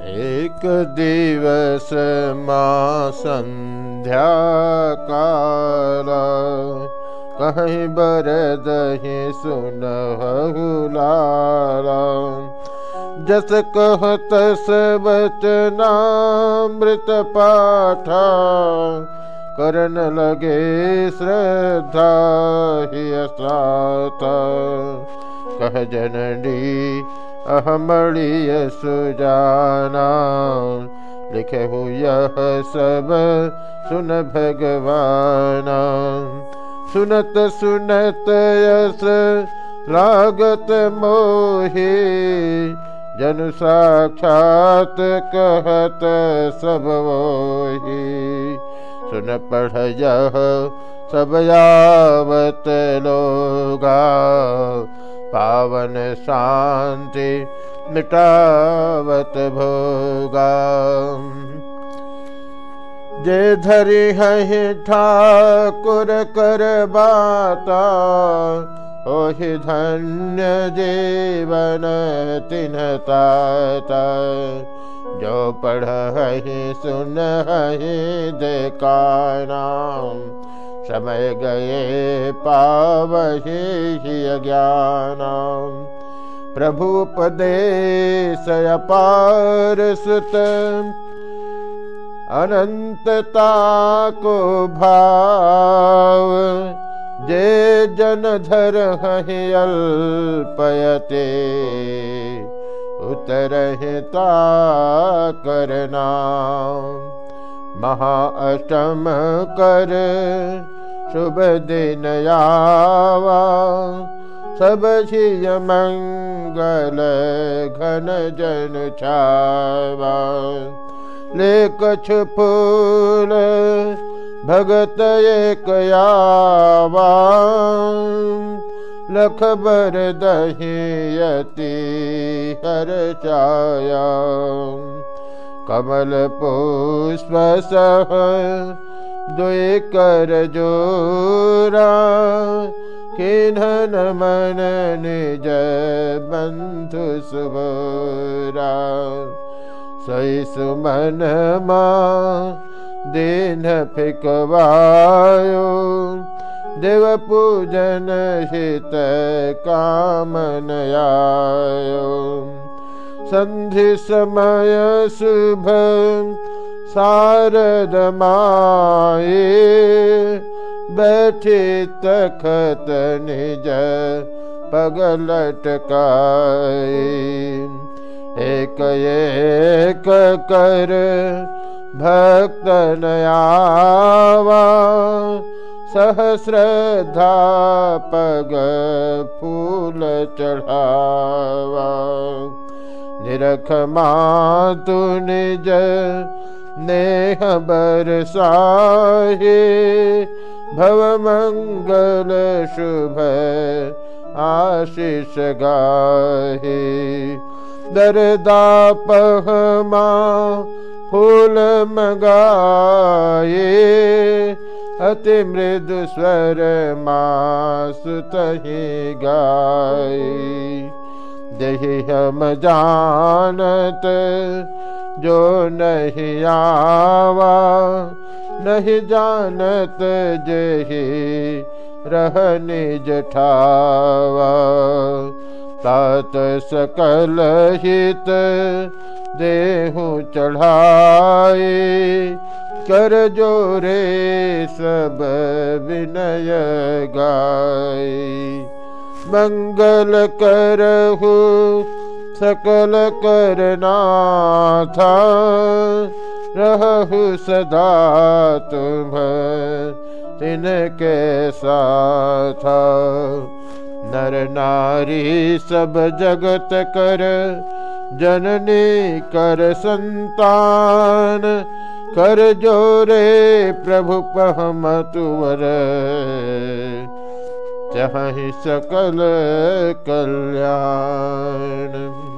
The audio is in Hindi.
एक दिवस माँ काला कहीं बरदही कहत बचनामृत पाठा करन लगे श्रद्धा ही कह जननी अहमड़िय सुजाना। लिखे हो यह सब, सुन भगवान। सुनत सुनत यस लागत मोहे। जन साक्षात कहत सब वोही सुन पढ़ यह, सब यावत लोगा। पावन शांति मिटावत भोगा जे धरि है ठाकुर कर बाता, ओहि धन्य जीवन तिन ताता। जो पढ़ सुन देखा नाम समय गए पावही ज्ञान प्रभुपदेश अपार सुत अनंतता को भाव, जे जन धर अल्पयते उतरता करना। महाअष्टम कर शुभ दिन आवा सब झिय मंगल घन जन छावा। ले फूल भगत एक आवा लख बर दहियति हर चाया कमल पुष्प सह द्वेकरजोरान्हन मन निज बन्धु शुभरा सै सुमन मा दीन फिकवायो देव पूजन हित कामनयायो सन्धि समय शुभ शारद माए, बैठे तखत निज पगलटकाए एक एक कर भक्त नयावा, सहस्रधा पग फूल चढ़ावा। निरख मातु निज नेह बरसाहे भव मंगल शुभ आशीष गाहे दरदा पहमा फूल मगाए अति मृदु स्वर मासुतहि गाय। दही हम जानत जो नहीं आवा नहीं जानत जही रहने जठावा तात सकल हित देहु चढ़ाए कर जोरे सब विनय गाय मंगल करहु सकल करना था। रहु सदा तुम तिनके साथ। नर नारी सब जगत कर, जननी कर संतान। कर जोरे प्रभु पहम तुवर। चाहे सकल कल्याण।